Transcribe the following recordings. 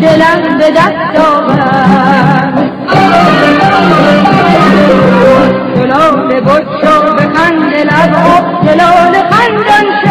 دلم به دست آورد. دلال بچا به خند لب و دلال خندان شد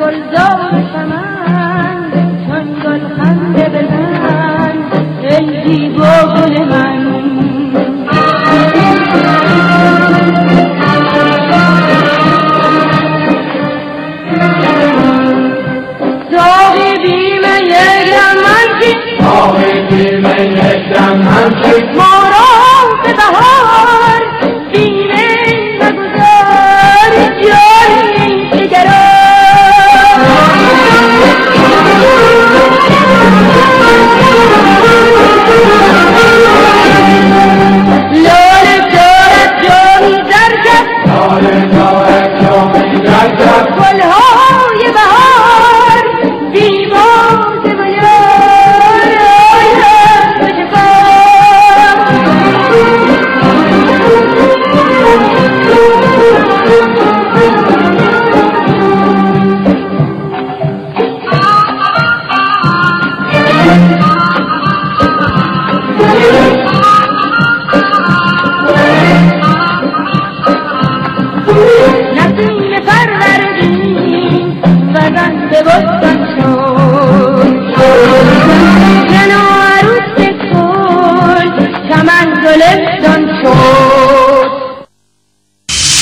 گلزار کمند چون گل خنده بزن ای زیبا گل من. Make my